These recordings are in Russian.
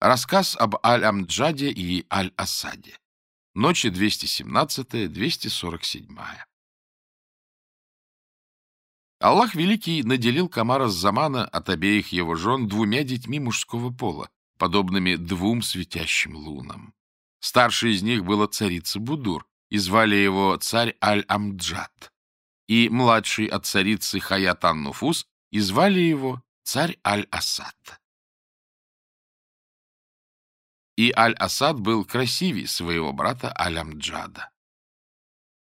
Рассказ об Аль-Амджаде и Аль-Асаде. Ночи 217-247. Аллах Великий наделил Камара Замана от обеих его жен двумя детьми мужского пола, подобными двум светящим лунам. Старшей из них была царица Будур, и звали его царь Аль-Амджад, и младший от царицы Хаятан-Нуфус, и звали его царь Аль-Асад и Аль-Асад был красивее своего брата Алямджада.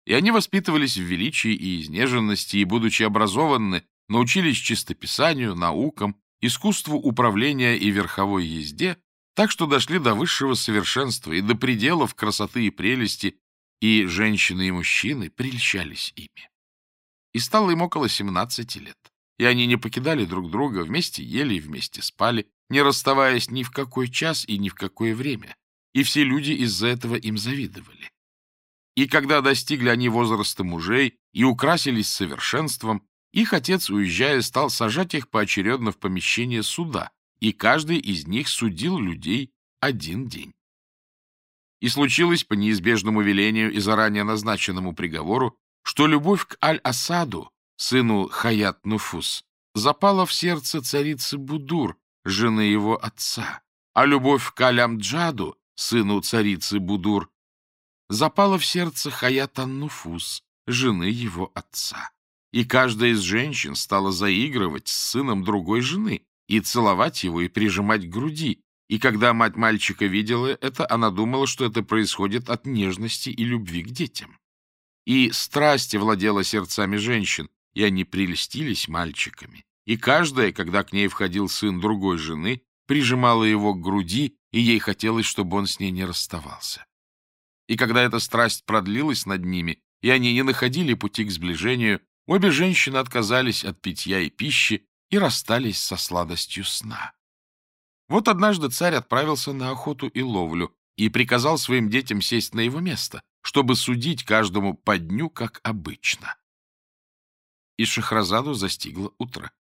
И они воспитывались в величии и изнеженности, и, будучи образованы, научились чистописанию, наукам, искусству управления и верховой езде, так что дошли до высшего совершенства и до пределов красоты и прелести, и женщины и мужчины прельщались ими. И стало им около 17 лет, и они не покидали друг друга, вместе ели и вместе спали, не расставаясь ни в какой час и ни в какое время, и все люди из-за этого им завидовали. И когда достигли они возраста мужей и украсились совершенством, их отец, уезжая, стал сажать их поочередно в помещение суда, и каждый из них судил людей один день. И случилось по неизбежному велению и заранее назначенному приговору, что любовь к Аль-Асаду, сыну Хаят-Нуфус, запала в сердце царицы Будур, жены его отца, а любовь к Алямджаду, сыну царицы Будур, запала в сердце Хаятан-Нуфус, жены его отца. И каждая из женщин стала заигрывать с сыном другой жены и целовать его и прижимать к груди. И когда мать мальчика видела это, она думала, что это происходит от нежности и любви к детям. И страсть овладела сердцами женщин, и они прельстились мальчиками и каждая, когда к ней входил сын другой жены, прижимала его к груди, и ей хотелось, чтобы он с ней не расставался. И когда эта страсть продлилась над ними, и они не находили пути к сближению, обе женщины отказались от питья и пищи и расстались со сладостью сна. Вот однажды царь отправился на охоту и ловлю и приказал своим детям сесть на его место, чтобы судить каждому по дню, как обычно. И Шахразаду застигло утро